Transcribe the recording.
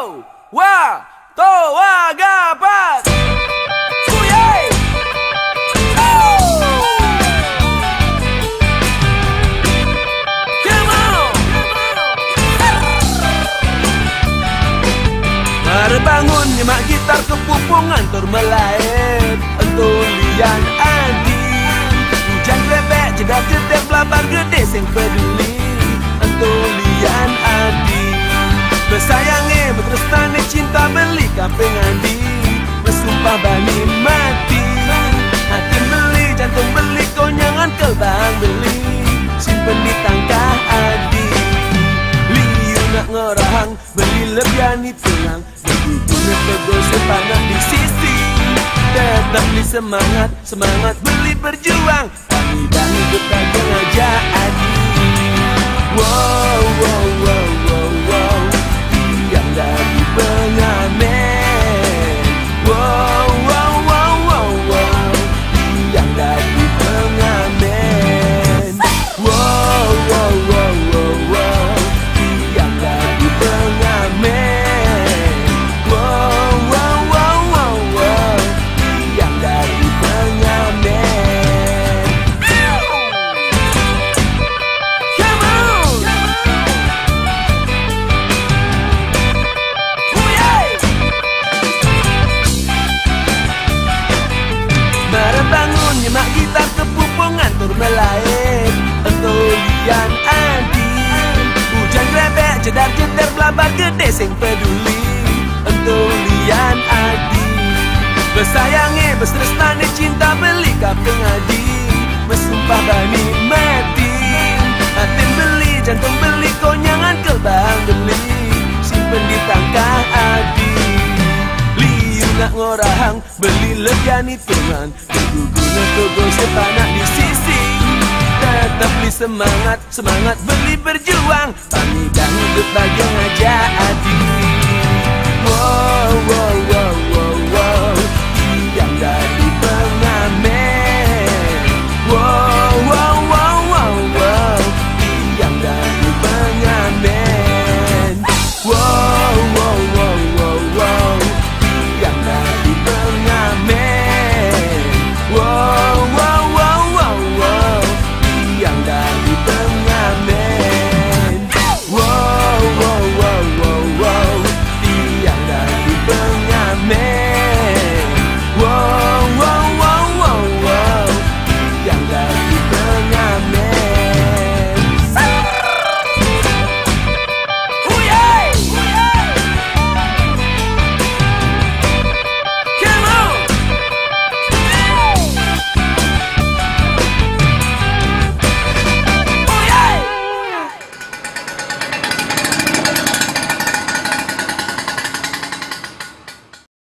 Wow, wa, to, wa, gapat. Bangun nyemak gitar kepupungan tur melain Entulian adi Hujan grebek jedar jedar belabar gede sing peduli kamping adi Bersumpah bani mati. Hati beli jantung beli konyangan kelbang beli. Simpen di tangkah adi Liu nak ngorahang Beli lebiani tulang Begitu tegur sepanah di sisi. Tetap di semangat Semangat beli berjuang. Kami dah jedar belabar gede sing peduli. Entulian adi. Bersayangi berstresnani cinta beli kaping adi Bersumpah bani mati Hati beli jantung beli konyangan kelbang beli Simpen di tangkah adi. Liu nak ngorahang Beli legani tungan Guguna togo sepanak di sisi semangat Semangat beli berjuang. Kami hidup bagi ngajak adi Wow, wow,